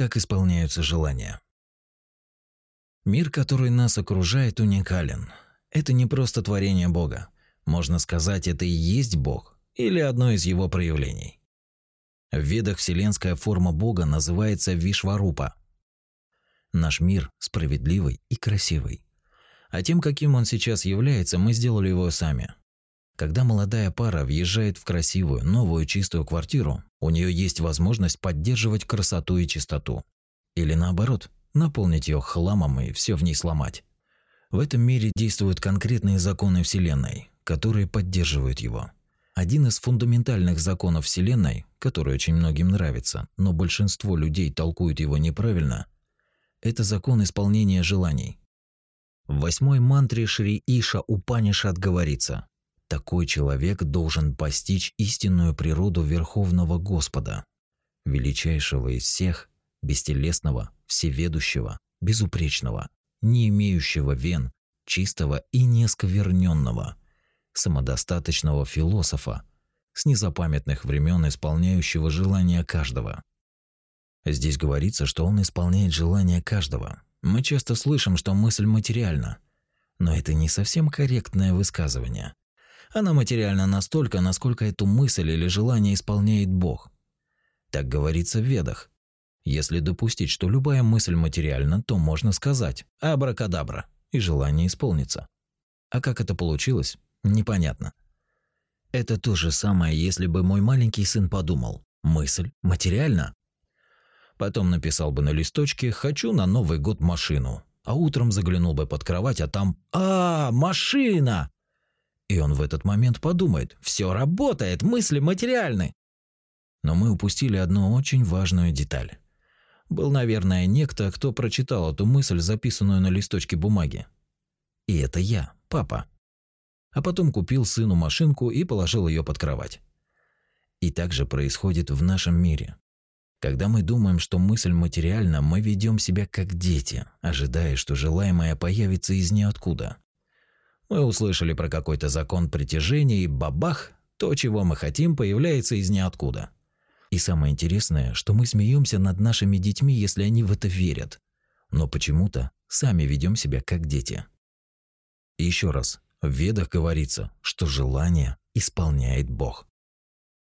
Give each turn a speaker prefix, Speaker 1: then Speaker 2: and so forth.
Speaker 1: как исполняются желания. Мир, который нас окружает, уникален. Это не просто творение Бога. Можно сказать, это и есть Бог или одно из его проявлений. В Ведах вселенская форма Бога называется Вишварупа. Наш мир справедливый и красивый. А тем, каким он сейчас является, мы сделали его сами. Когда молодая пара въезжает в красивую, новую, чистую квартиру, у нее есть возможность поддерживать красоту и чистоту. Или наоборот, наполнить ее хламом и все в ней сломать. В этом мире действуют конкретные законы Вселенной, которые поддерживают его. Один из фундаментальных законов Вселенной, который очень многим нравится, но большинство людей толкуют его неправильно, это закон исполнения желаний. В восьмой мантре Шри Иша Упанишат говорится – такой человек должен постичь истинную природу Верховного Господа, величайшего из всех, бестелесного, всеведущего, безупречного, не имеющего вен, чистого и несковерненного, самодостаточного философа, с незапамятных времен исполняющего желания каждого. Здесь говорится, что он исполняет желания каждого. Мы часто слышим, что мысль материальна, но это не совсем корректное высказывание. Она материальна настолько, насколько эту мысль или желание исполняет Бог. Так говорится в Ведах. Если допустить, что любая мысль материальна, то можно сказать «абракадабра», и желание исполнится. А как это получилось, непонятно. Это то же самое, если бы мой маленький сын подумал «мысль материальна». Потом написал бы на листочке «хочу на Новый год машину», а утром заглянул бы под кровать, а там «А, машина!» И он в этот момент подумает, все работает, мысли материальны. Но мы упустили одну очень важную деталь. Был, наверное, некто, кто прочитал эту мысль, записанную на листочке бумаги. И это я, папа. А потом купил сыну машинку и положил ее под кровать. И так же происходит в нашем мире. Когда мы думаем, что мысль материальна, мы ведем себя как дети, ожидая, что желаемое появится из ниоткуда. Мы услышали про какой-то закон притяжения, и бабах, то, чего мы хотим, появляется из ниоткуда. И самое интересное, что мы смеемся над нашими детьми, если они в это верят. Но почему-то сами ведем себя как дети. И еще раз, в Ведах говорится, что желание исполняет Бог.